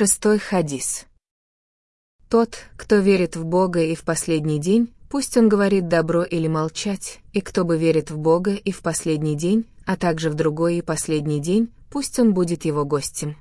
Шестой хадис. Тот, кто верит в Бога и в последний день, пусть он говорит добро или молчать, и кто бы верит в Бога и в последний день, а также в другой и последний день, пусть он будет его гостем.